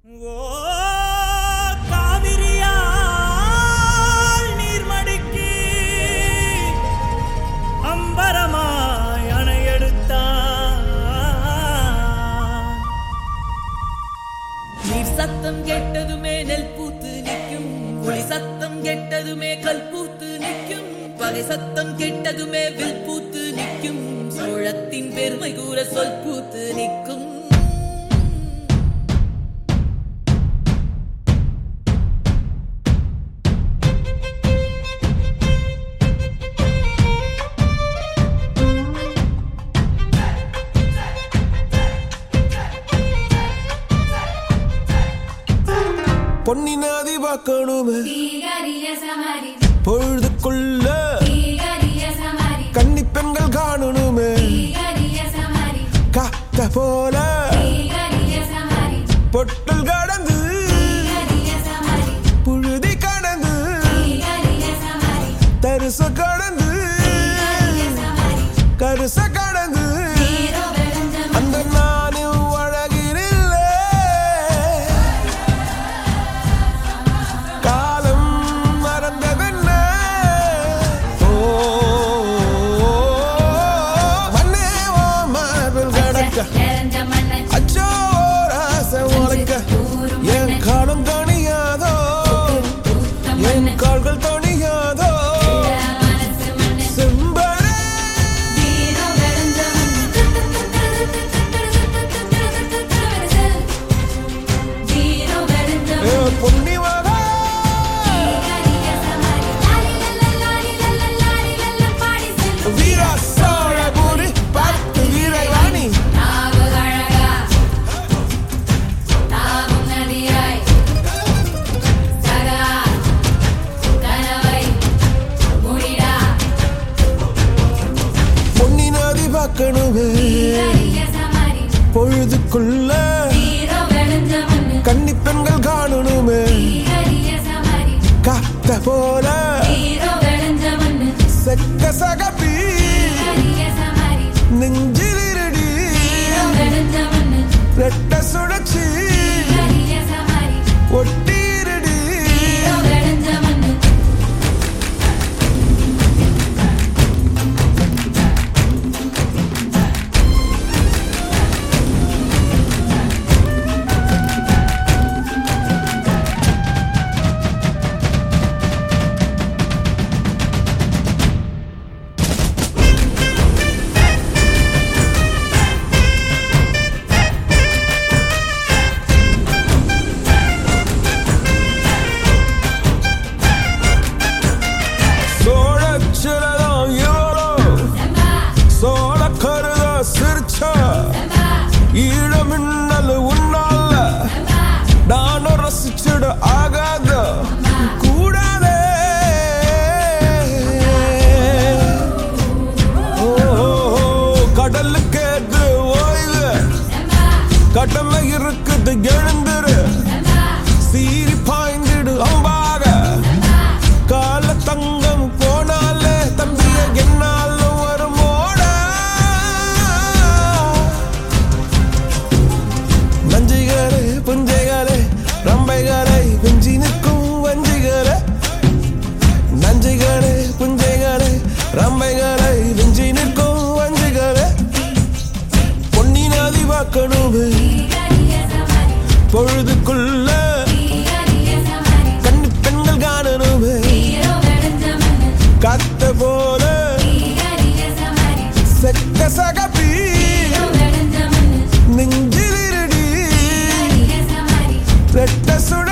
சத்தம் கெட்டதுமே நெல் பூத்து நிற்கும். ஒளி சத்தம் கெட்டதுமே கல் பூத்து நிற்கும். பகை சத்தம் கெட்டதுமே வில் பூத்து நிற்கும். சோழத்தின் பெருமை கூற சொல் பூத்து நிற்கும். பொன்னி நாதி பார்க்கணுமே பொழுதுக்குள்ள கன்னி பெண்கள் காணணுமே. காத்த போல பார்க்கணுங்க பொழுதுக்குள்ள கன்னி பெண்கள் காணணுமே. காத்த போல செக்க சகப்ப என்ன இருக்குது எழுந்துரு. சீரி பாய்ந்திடு அம்பாக. கால தங்கம் போனாலே தம்பிய என்னாலும் வரும் ஓட நஞ்சிகளே புஞ்சைகளே ரம்பைகளை பிஞ்சினு பொழுதுக்குள்ள கண்ணு பெண்கள் காணணுமே. காத்த போல செத்த சகப்பி. நெஞ்சிலிருடி ரெட்ட சுட